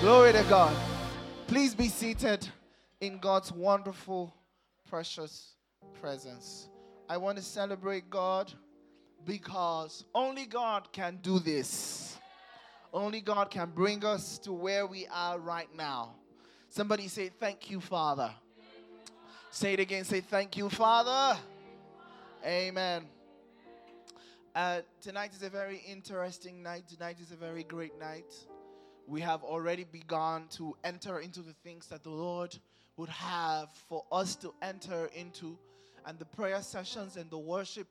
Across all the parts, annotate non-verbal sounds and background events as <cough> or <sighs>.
Glory to God. Please be seated in God's wonderful, precious presence. I want to celebrate God because only God can do this. Only God can bring us to where we are right now. Somebody say, Thank you, Father. Say it again. Say, Thank you, Father. Amen. Uh, tonight is a very interesting night. Tonight is a very great night. We have already begun to enter into the things that the Lord would have for us to enter into. And the prayer sessions and the worship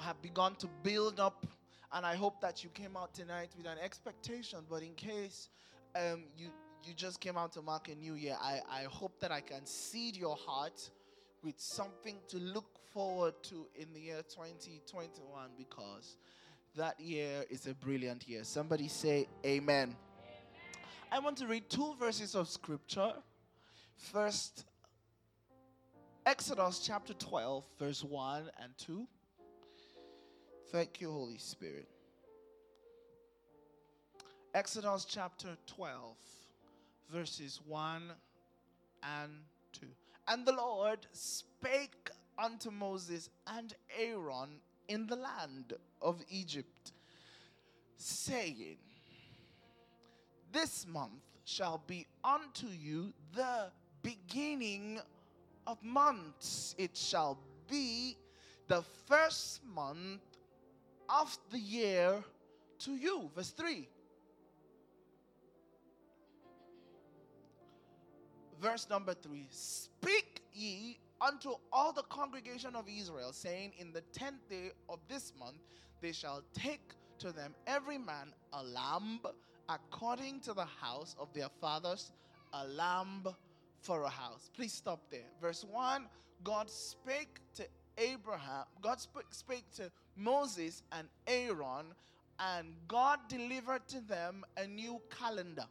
have begun to build up. And I hope that you came out tonight with an expectation. But in case um, you, you just came out to mark a new year, I, I hope that I can seed your heart with something to look forward to in the year 2021 because that year is a brilliant year. Somebody say, Amen. I want to read two verses of scripture. First, Exodus chapter 12, verse 1 and 2. Thank you, Holy Spirit. Exodus chapter 12, verses 1 and 2. And the Lord spake unto Moses and Aaron in the land of Egypt, saying, This month shall be unto you the beginning of months. It shall be the first month of the year to you. Verse 3. Verse number 3 Speak ye unto all the congregation of Israel, saying, In the tenth day of this month they shall take to them every man a lamb according to the house of their fathers, a lamb for a house. Please stop there. Verse 1 God spake to Abraham, God spake, spake to Moses and Aaron, and God delivered to them a new calendar.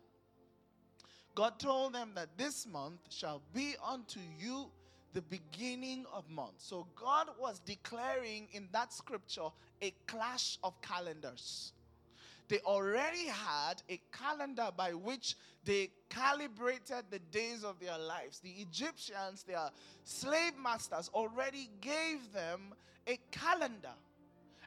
God told them that this month shall be unto you the beginning of months. So God was declaring in that scripture a clash of calendars. They already had a calendar by which they calibrated the days of their lives. The Egyptians, their slave masters, already gave them a calendar.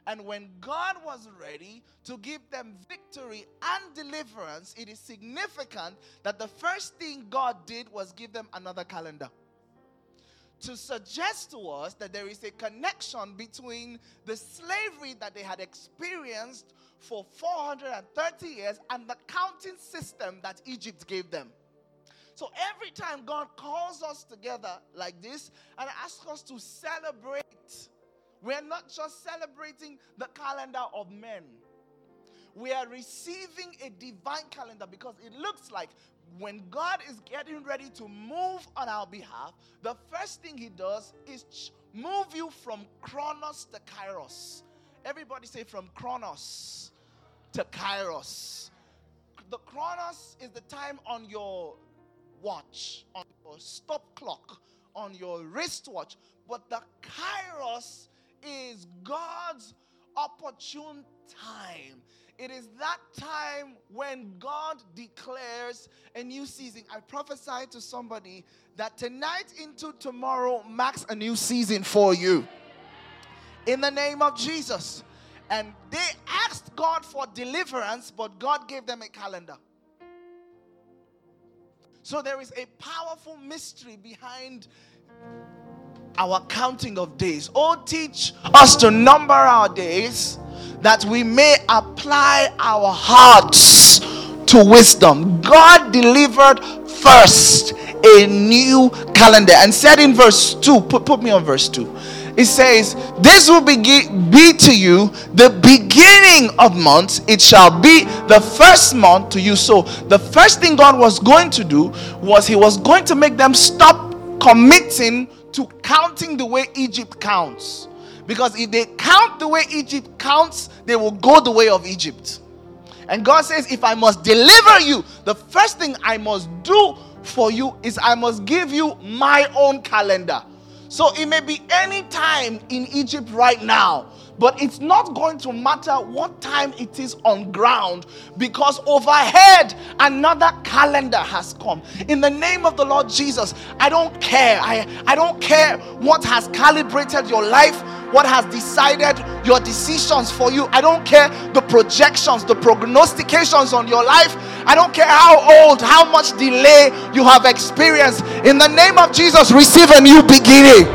And when God was ready to give them victory and deliverance, it is significant that the first thing God did was give them another calendar to suggest to us that there is a connection between the slavery that they had experienced for 430 years and the counting system that Egypt gave them. So every time God calls us together like this and asks us to celebrate, we're not just celebrating the calendar of men. We are receiving a divine calendar because it looks like when God is getting ready to move on our behalf, the first thing He does is move you from Chronos to Kairos. Everybody say from Chronos to Kairos. The Chronos is the time on your watch, on your stop clock, on your wristwatch. But the Kairos is God's opportune time. It is that time when God declares a new season. I prophesy to somebody that tonight into tomorrow marks a new season for you. In the name of Jesus. And they asked God for deliverance, but God gave them a calendar. So there is a powerful mystery behind our counting of days. Oh, teach us to number our days that we may apply our hearts to wisdom. God delivered first a new calendar and said in verse 2, put, put me on verse 2. It says, This will be, be to you the beginning of months. It shall be the first month to you. So, the first thing God was going to do was He was going to make them stop committing to counting the way Egypt counts. Because if they count the way Egypt counts, they will go the way of Egypt. And God says, If I must deliver you, the first thing I must do for you is I must give you my own calendar. So it may be any time in Egypt right now, but it's not going to matter what time it is on ground because overhead another calendar has come. In the name of the Lord Jesus, I don't care. I, I don't care what has calibrated your life, what has decided your decisions for you. I don't care the projections, the prognostications on your life. I don't care how old, how much delay you have experienced. In the name of Jesus, receive a new beginning.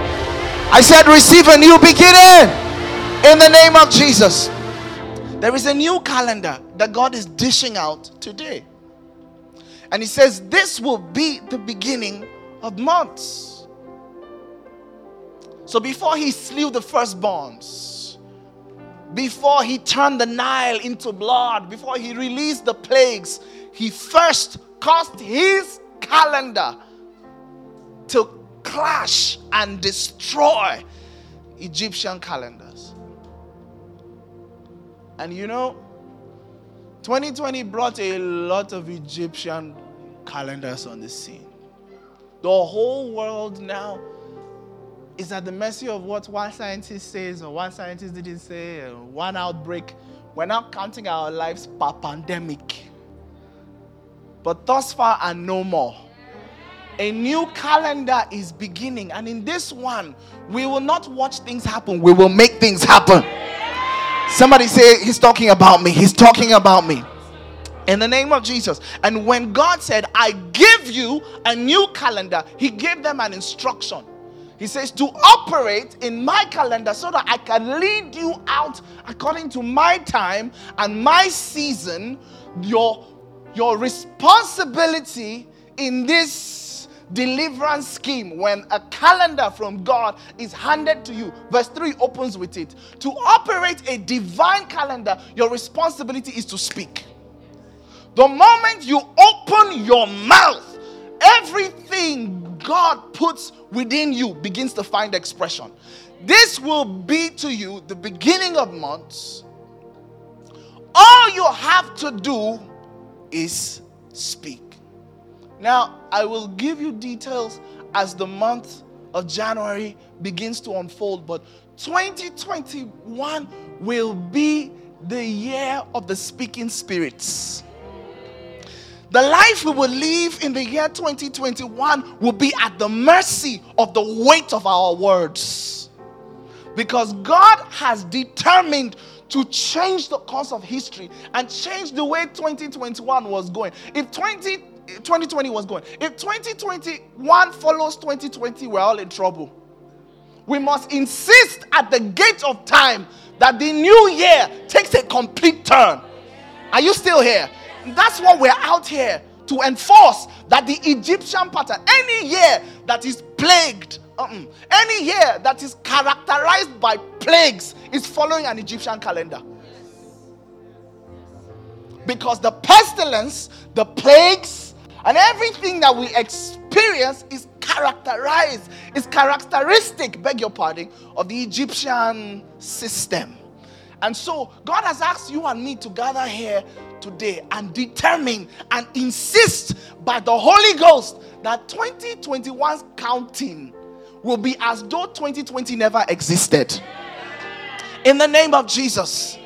I said, receive a new beginning in the name of Jesus. There is a new calendar that God is dishing out today. And He says, This will be the beginning of months. So before He slew the firstborns, before He turned the Nile into blood, before He released the plagues, He first caused His calendar to clash and destroy Egyptian calendars. And you know, 2020 brought a lot of Egyptian calendars on the scene. The whole world now is at the mercy of what one scientist says or one scientist didn't say, or one outbreak. We're now counting our lives per pandemic. But thus far and no more. A new calendar is beginning, and in this one, we will not watch things happen, we will make things happen. Somebody say, He's talking about me. He's talking about me. In the name of Jesus. And when God said, I give you a new calendar, He gave them an instruction. He says to operate in my calendar so that I can lead you out according to my time and my season. Your, your responsibility in this deliverance scheme when a calendar from God is handed to you. Verse 3 opens with it. To operate a divine calendar, your responsibility is to speak. The moment you open your mouth, everything God puts within you begins to find expression. This will be to you the beginning of months. All you have to do is speak. Now, I will give you details as the month of January begins to unfold, but 2021 will be the year of the speaking spirits. The life we will live in the year 2021 will be at the mercy of the weight of our words. Because God has determined to change the course of history and change the way 2021 was going. If 20 2020 was going. If 2021 follows 2020, we're all in trouble. We must insist at the gate of time that the new year takes a complete turn. Are you still here? That's what we're out here to enforce that the Egyptian pattern, any year that is plagued, uh-uh, any year that is characterized by plagues, is following an Egyptian calendar. Because the pestilence, the plagues, and everything that we experience is characterized, is characteristic, beg your pardon, of the Egyptian system. And so God has asked you and me to gather here today and determine and insist by the Holy Ghost that 2021's counting will be as though 2020 never existed. In the name of Jesus.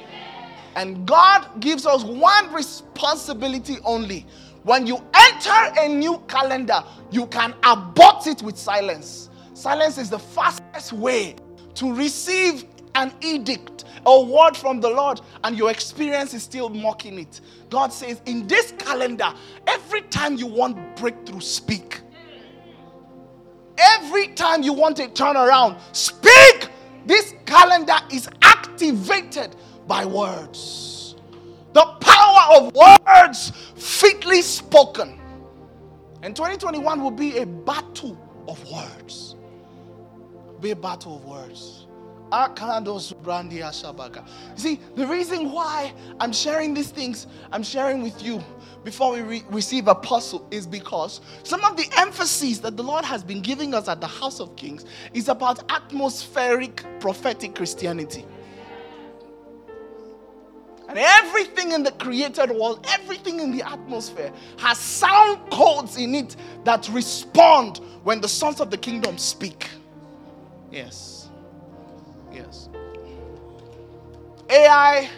And God gives us one responsibility only when you enter a new calendar, you can abort it with silence. Silence is the fastest way to receive an edict, a word from the Lord, and your experience is still mocking it. God says, in this calendar, every time you want breakthrough, speak. Every time you want a turnaround, speak. This calendar is activated by words. The power of words fitly spoken. And 2021 will be a battle of words. Be a battle of words. See, the reason why I'm sharing these things, I'm sharing with you before we re- receive apostle is because some of the emphases that the Lord has been giving us at the House of Kings is about atmospheric prophetic Christianity. And everything in the created world, everything in the atmosphere has sound codes in it that respond when the sons of the kingdom speak. Yes. Yes. AI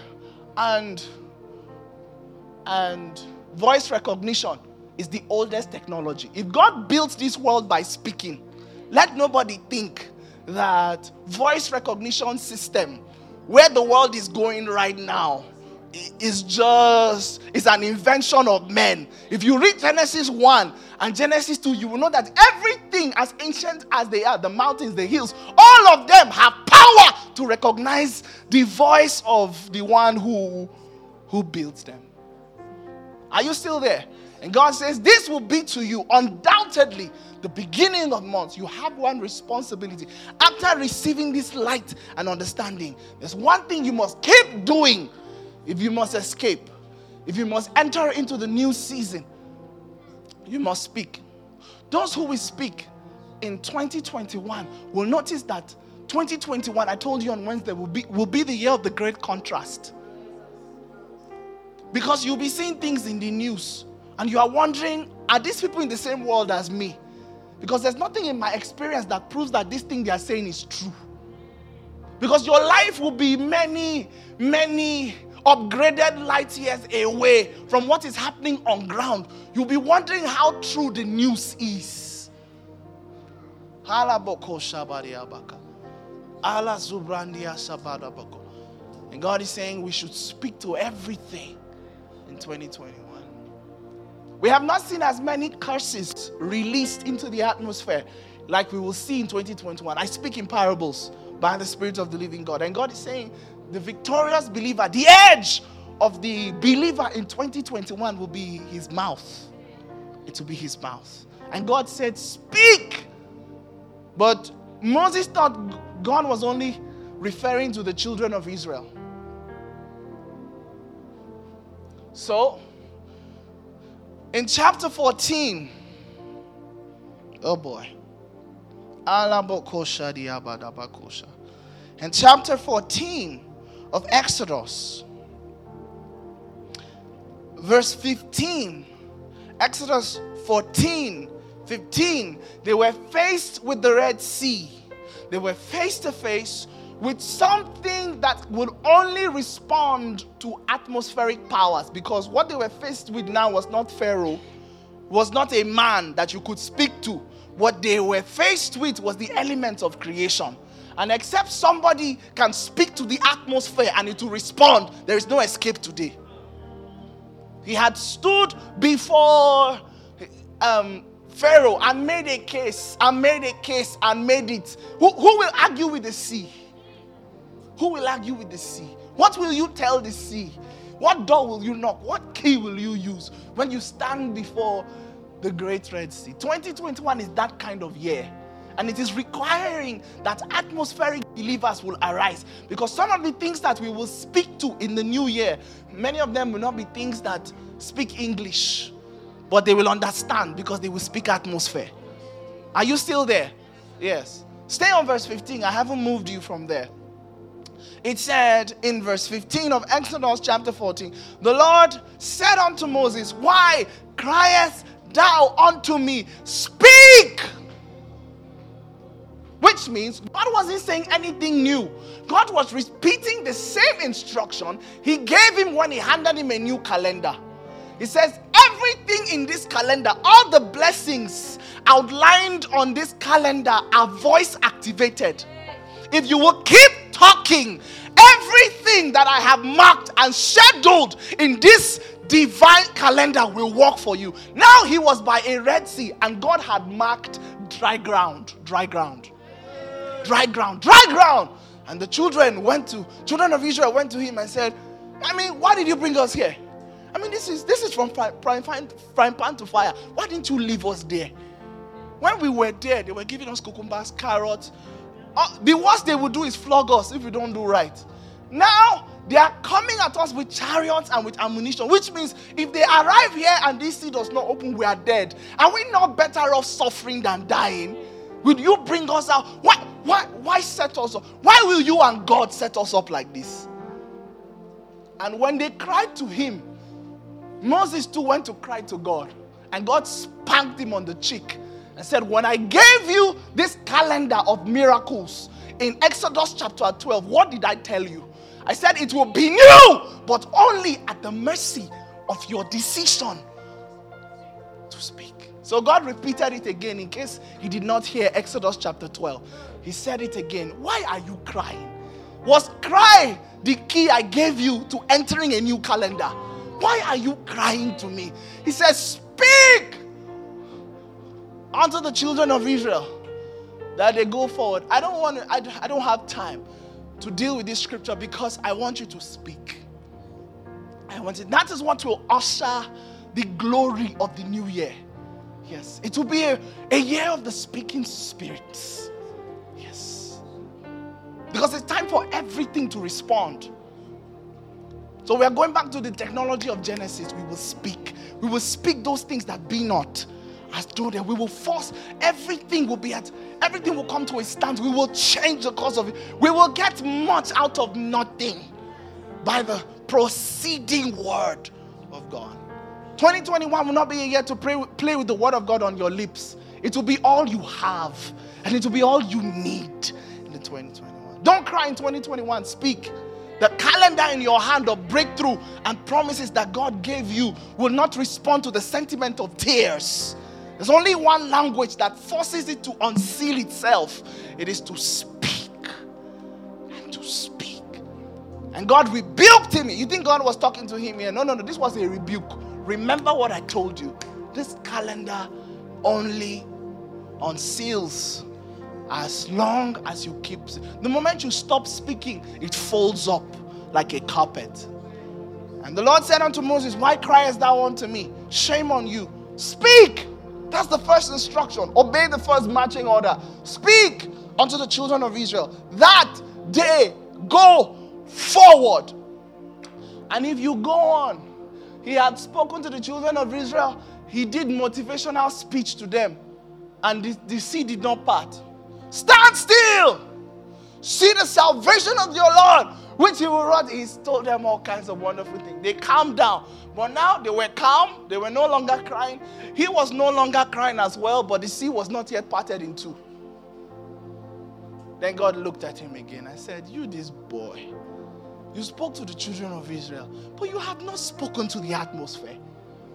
and and voice recognition is the oldest technology. If God built this world by speaking, let nobody think that voice recognition system where the world is going right now is just is an invention of men. If you read Genesis 1 and Genesis 2, you will know that everything as ancient as they are, the mountains, the hills, all of them have power to recognize the voice of the one who who built them. Are you still there? And God says, This will be to you undoubtedly the beginning of months. You have one responsibility. After receiving this light and understanding, there's one thing you must keep doing if you must escape, if you must enter into the new season. You must speak. Those who will speak in 2021 will notice that 2021, I told you on Wednesday, will be, will be the year of the great contrast. Because you'll be seeing things in the news and you are wondering, are these people in the same world as me? Because there's nothing in my experience that proves that this thing they are saying is true. Because your life will be many, many upgraded light years away from what is happening on ground. You'll be wondering how true the news is. And God is saying we should speak to everything in 2021. We have not seen as many curses released into the atmosphere like we will see in 2021. I speak in parables by the Spirit of the living God. And God is saying the victorious believer, the edge of the believer in 2021 will be his mouth. It will be his mouth. And God said, Speak. But Moses thought God was only referring to the children of Israel. So, in chapter 14, oh boy. In chapter 14 of Exodus, verse 15, Exodus 14, 15, they were faced with the Red Sea. They were face to face with something that would only respond to atmospheric powers because what they were faced with now was not Pharaoh, was not a man that you could speak to. What they were faced with was the elements of creation. And except somebody can speak to the atmosphere and it will respond, there is no escape today. He had stood before um, Pharaoh and made a case and made a case and made it. Who, who will argue with the sea? Who will argue with the sea? What will you tell the sea? What door will you knock? What key will you use when you stand before the great Red Sea? 2021 is that kind of year. And it is requiring that atmospheric believers will arise. Because some of the things that we will speak to in the new year, many of them will not be things that speak English, but they will understand because they will speak atmosphere. Are you still there? Yes. Stay on verse 15. I haven't moved you from there it said in verse 15 of Exodus chapter 14, the Lord said unto Moses, Why criest thou unto me? Speak! Which means God wasn't saying anything new. God was repeating the same instruction he gave him when he handed him a new calendar. He says, Everything in this calendar, all the blessings outlined on this calendar are voice activated. If you will keep talking. Everything that I have marked and scheduled in this divine calendar will work for you. Now he was by a Red Sea and God had marked dry ground, dry ground, dry ground, dry ground. And the children went to, children of Israel went to him and said, I mean, why did you bring us here? I mean, this is this is from frying pan, pan to fire. Why didn't you leave us there? When we were there, they were giving us cucumbers, carrots, uh, the worst they will do is flog us if we don't do right. Now they are coming at us with chariots and with ammunition, which means if they arrive here and this sea does not open, we are dead. Are we not better off suffering than dying? Will you bring us out? Why, why, why set us up? Why will you and God set us up like this? And when they cried to him, Moses too went to cry to God. And God spanked him on the cheek and said, When I gave you this calendar of miracles in Exodus chapter 12, what did I tell you? I said it will be new, but only at the mercy of your decision to speak. So God repeated it again in case he did not hear Exodus chapter 12. He said it again. Why are you crying? Was cry the key I gave you to entering a new calendar? Why are you crying to me? He says, Speak unto the children of Israel that they go forward. I don't want to, I, don't have time to deal with this scripture because I want you to speak. I want it. That is what will usher the glory of the new year. Yes, it will be a, a year of the speaking spirits. Yes, because it's time for everything to respond. So we are going back to the technology of Genesis. We will speak. We will speak those things that be not as though they we will force everything will be at everything will come to a stand. We will change the course of it. We will get much out of nothing by the proceeding word of God. 2021 will not be a year to pray, play with the word of God on your lips. It will be all you have, and it will be all you need in the 2021. Don't cry in 2021. Speak. The calendar in your hand of breakthrough and promises that God gave you will not respond to the sentiment of tears. There's only one language that forces it to unseal itself it is to speak and to speak. And God rebuked him. You think God was talking to him here? No, no, no. This was a rebuke. Remember what I told you. This calendar only unseals as long as you keep. The moment you stop speaking, it folds up like a carpet. And the Lord said unto Moses, Why criest thou unto me? Shame on you. Speak. That's the first instruction. Obey the first marching order. Speak unto the children of Israel. That day, go forward. And if you go on, he had spoken to the children of Israel. He did motivational speech to them, and the, the sea did not part. Stand still. See the salvation of your Lord, which he will run. He's told them all kinds of wonderful things. They calmed down. But now they were calm. They were no longer crying. He was no longer crying as well, but the sea was not yet parted in two. Then God looked at him again and said, You, this boy, you spoke to the children of Israel, but you have not spoken to the atmosphere.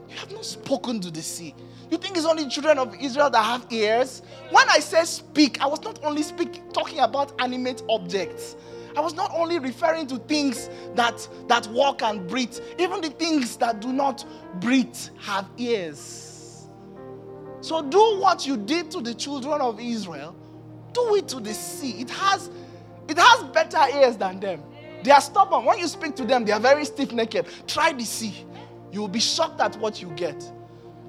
You have not spoken to the sea. You think it's only children of Israel that have ears? When I say speak, I was not only speak, talking about animate objects. I was not only referring to things that, that walk and breathe, even the things that do not breathe have ears. So do what you did to the children of Israel, do it to the sea. It has, it has better ears than them. They are stubborn. When you speak to them, they are very stiff necked. Try the sea. You will be shocked at what you get.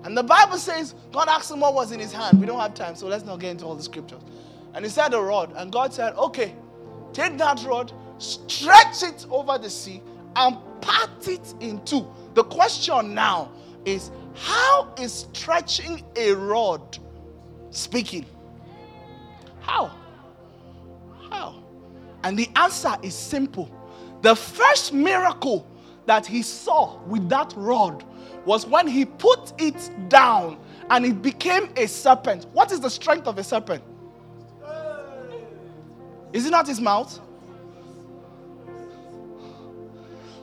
And the Bible says, God asked him what was in his hand. We don't have time, so let's not get into all the scriptures. And he said, a rod. And God said, okay, take that rod, stretch it over the sea, and part it in two. The question now is, how is stretching a rod speaking? How? How? And the answer is simple the first miracle that he saw with that rod was when he put it down and it became a serpent. What is the strength of a serpent? Is it not his mouth?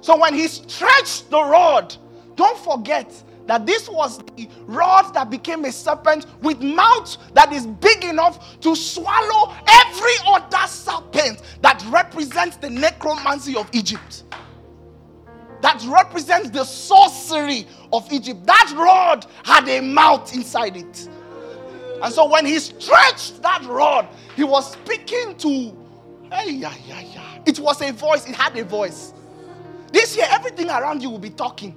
So when he stretched the rod, don't forget that this was the rod that became a serpent with mouth that is big enough to swallow every other serpent that represents the necromancy of Egypt. That represents the sorcery of Egypt. That rod had a mouth inside it. And so when he stretched that rod, he was speaking to. Hey, yeah, yeah, yeah. It was a voice, it had a voice. This year, everything around you will be talking.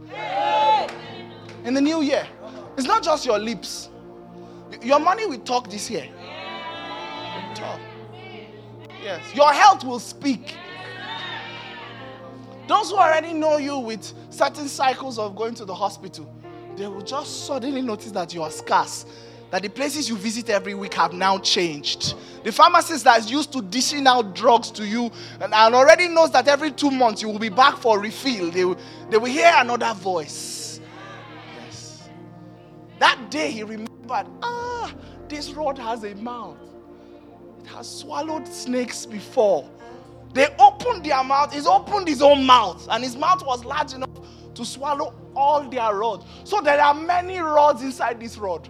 In the new year, it's not just your lips. Your money will talk this year. Talk. Yes. Your health will speak. Those who already know you with certain cycles of going to the hospital, they will just suddenly notice that you are scarce. That the places you visit every week have now changed. The pharmacist that is used to dishing out drugs to you and, and already knows that every two months you will be back for refill, they will, they will hear another voice. Yes. That day he remembered, ah, this rod has a mouth. It has swallowed snakes before. They opened their mouth. He's opened his own mouth, and his mouth was large enough to swallow all their rods. So there are many rods inside this rod.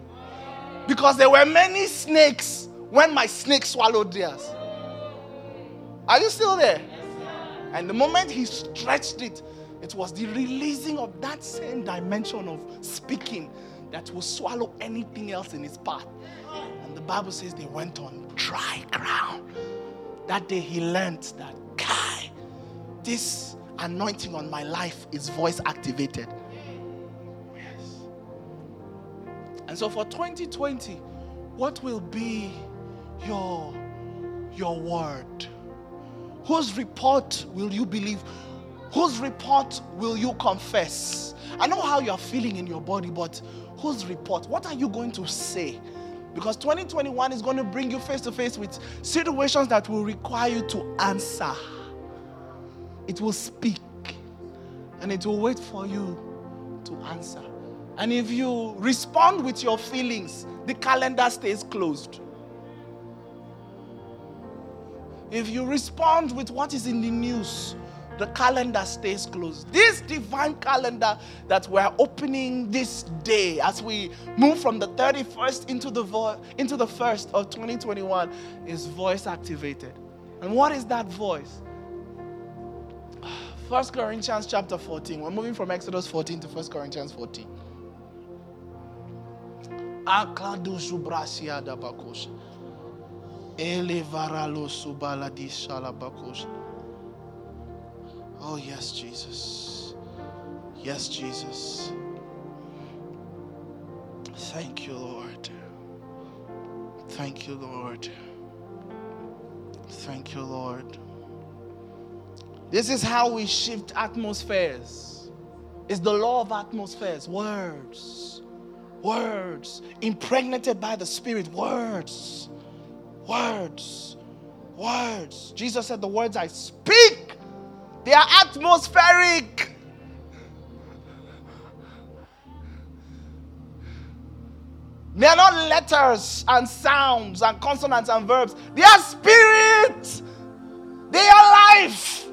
Because there were many snakes when my snake swallowed theirs. Are you still there? And the moment he stretched it, it was the releasing of that same dimension of speaking that will swallow anything else in its path. And the Bible says they went on dry ground. That day he learned that, Kai, this anointing on my life is voice activated. Yes. And so for 2020, what will be your, your word? Whose report will you believe? Whose report will you confess? I know how you're feeling in your body, but whose report? What are you going to say? Because 2021 is going to bring you face to face with situations that will require you to answer. It will speak and it will wait for you to answer. And if you respond with your feelings, the calendar stays closed. If you respond with what is in the news, the calendar stays closed. This divine calendar that we're opening this day as we move from the 31st into the vo- into the 1st of 2021 is voice activated. And what is that voice? <sighs> First Corinthians chapter 14. We're moving from Exodus 14 to First Corinthians 14. Oh, yes, Jesus. Yes, Jesus. Thank you, Lord. Thank you, Lord. Thank you, Lord. This is how we shift atmospheres. It's the law of atmospheres. Words. Words. Impregnated by the Spirit. Words. Words. Words. Jesus said, The words I speak they are atmospheric. They are not letters and sounds and consonants and verbs. They are spirit. They are life.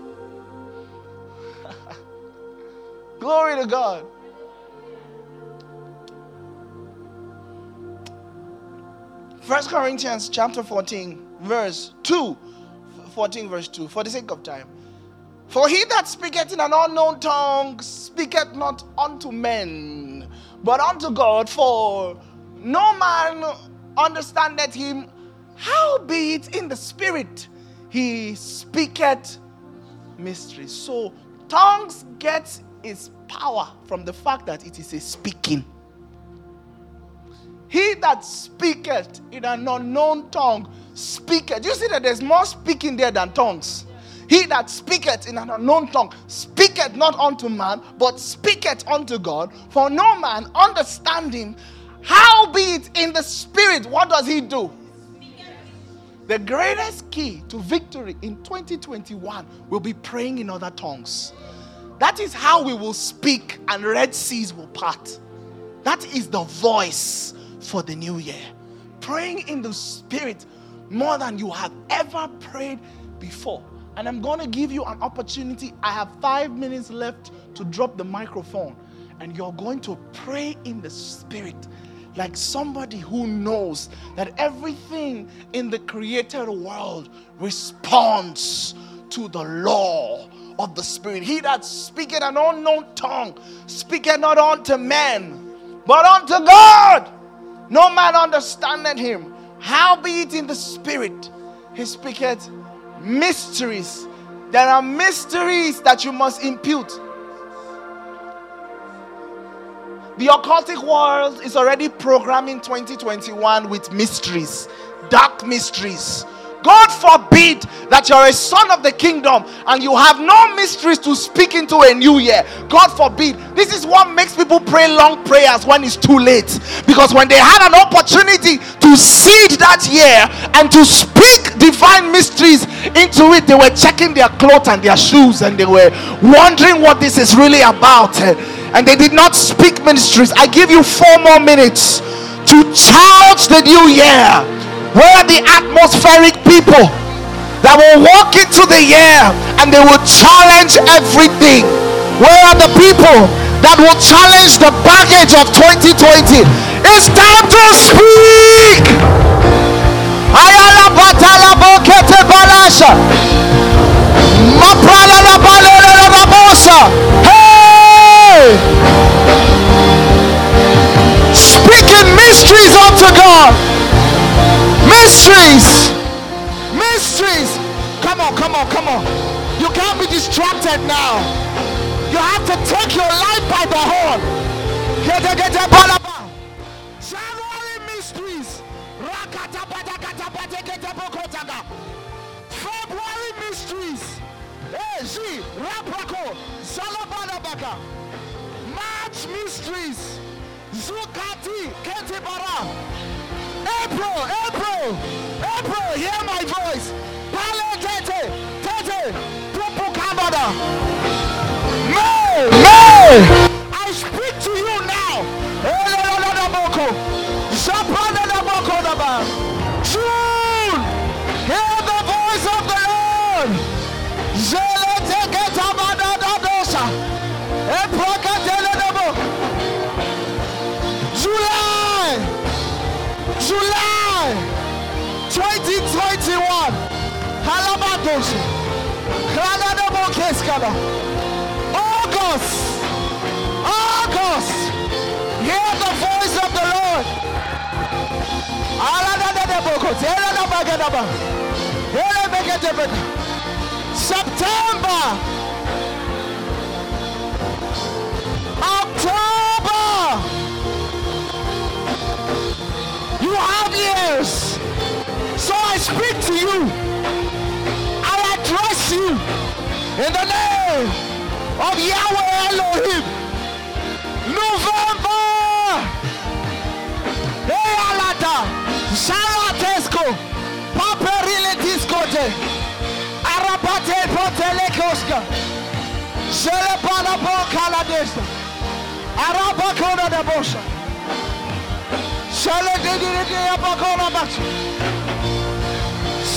<laughs> Glory to God. First Corinthians chapter 14, verse 2. 14, verse 2, for the sake of time. For he that speaketh in an unknown tongue speaketh not unto men, but unto God, for no man understandeth him, howbeit in the spirit he speaketh mysteries. So tongues get its power from the fact that it is a speaking. He that speaketh in an unknown tongue speaketh. You see that there's more speaking there than tongues. He that speaketh in an unknown tongue speaketh not unto man, but speaketh unto God. For no man understanding, howbeit in the spirit, what does he do? The greatest key to victory in 2021 will be praying in other tongues. That is how we will speak and red seas will part. That is the voice for the new year. Praying in the spirit more than you have ever prayed before. And I'm going to give you an opportunity. I have five minutes left to drop the microphone. And you're going to pray in the spirit like somebody who knows that everything in the created world responds to the law of the Spirit. He that speaketh an unknown tongue speaketh not unto men, but unto God. No man understandeth him. Howbeit in the Spirit, he speaketh mysteries. There are mysteries that you must impute. The occultic world is already programming 2021 with mysteries, dark mysteries. God forbid that you're a son of the kingdom and you have no mysteries to speak into a new year. God forbid. This is what makes people pray long prayers when it's too late. Because when they had an opportunity to seed that year and to speak divine mysteries into it, they were checking their clothes and their shoes and they were wondering what this is really about. And they did not speak mysteries. I give you four more minutes to charge the new year where are the atmospheric people? that will walk into the year and they will challenge everything. Where are the people that will challenge the baggage of 2020? It's time to speak. Hey! Speaking mysteries unto God. Mysteries. Mysteries. Come on, come on, come on. You can't be distracted now. You have to take your life by the horn. January mysteries. February mysteries. Eji rapako. Salabalabaka. March mysteries. Zukati ketibara. April, April, April, hear my voice. Pale tete, tete, pupu kabada. May, May, I speak to you now. Eleleleleboko. Zapaneleboko daba. July, July 2021. Halabados. Kranadabo Keskada. August. August. Hear the voice of the Lord. Aladadadaboko. Teradabagadaba. Elebeketebeka. September. I speak to you. I address you in the name of Yahweh Elohim. November. Hey Alata. Sarah Tesco. Paperile Discote. Arapate Potelekoska. Selepana Bokaladesta. Arabakona de Bosha. Sele de de de abakona.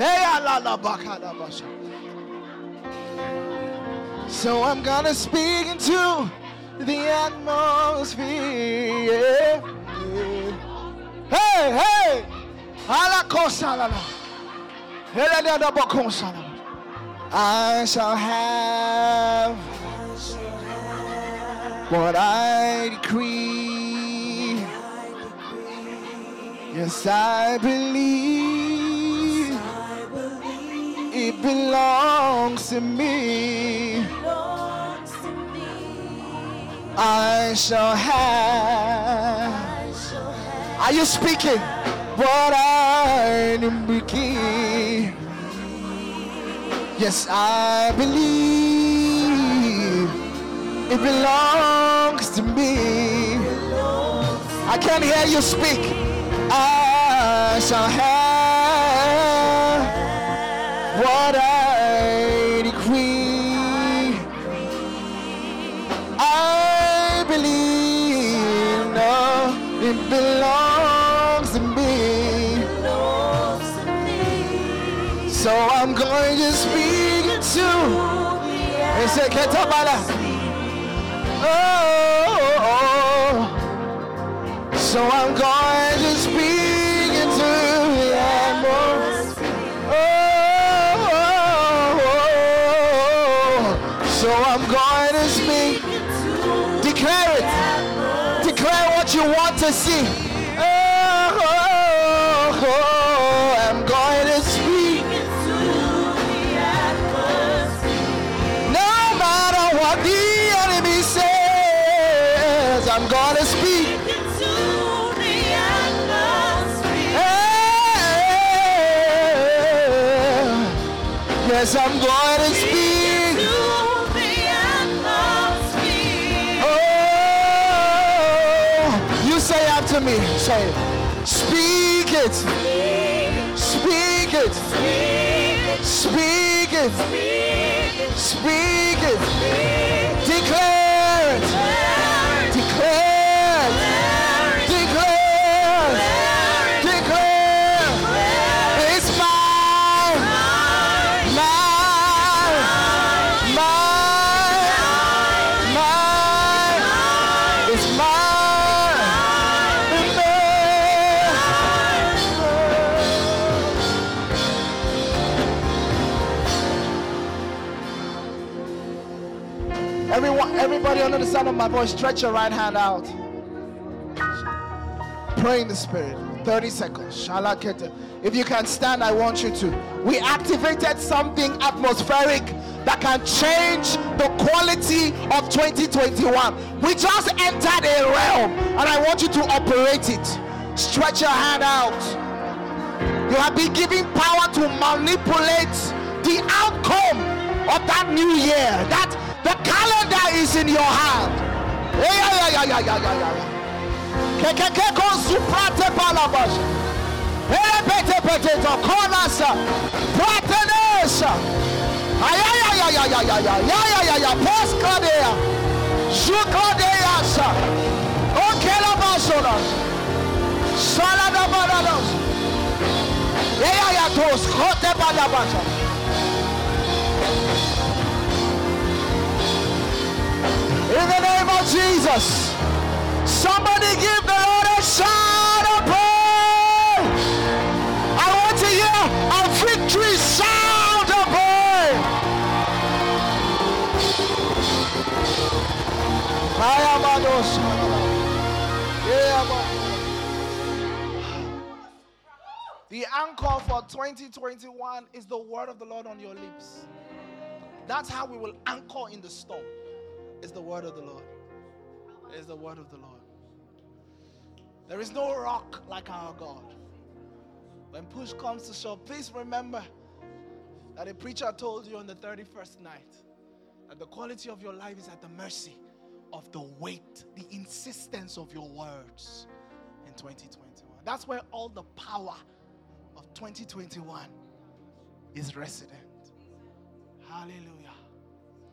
Ah, so I'm gonna speak into the atmosphere. Hey, hey. I shall have what I decree. Yes, I believe it belongs to me. I shall have. Are you speaking? What I decree. Yes, I believe it belongs to me. I can't hear you speak. I shall have what I decree. I believe no, it belongs to me. So I'm going to speak into. And say, Ketabala. Oh, oh, oh, so I'm going to speak you want to see. Oh, I'm going to speak. No matter what the enemy says, I'm gonna speak. Hey, Yes, I'm going to speak. Say, speak it. Speak it. Speak it. Speak it. Declare it. Everyone, everybody under the sound of my voice, stretch your right hand out. Pray in the spirit. 30 seconds. If you can stand, I want you to. We activated something atmospheric that can change the quality of 2021. We just entered a realm and I want you to operate it. Stretch your hand out. You have been given power to manipulate the outcome of that new year. That the calendar is in your hand. Yeah, yeah, yeah, yeah, yeah, yeah, yeah. Kekekeko. Saladabarados. Eyayatos. Kotebadabasa. In Jesus. Somebody give the Lord a shout of praise. I want to hear a victory sound of praise. I. The anchor for 2021 is the word of the Lord on your lips. That's how we will anchor in the storm. Is the word of the Lord. Is the word of the Lord. There is no rock like our God. When push comes to shove, please remember that a preacher told you on the 31st night that the quality of your life is at the mercy of the weight, the insistence of your words in 2021. That's where all the power of 2021 is resident. Hallelujah.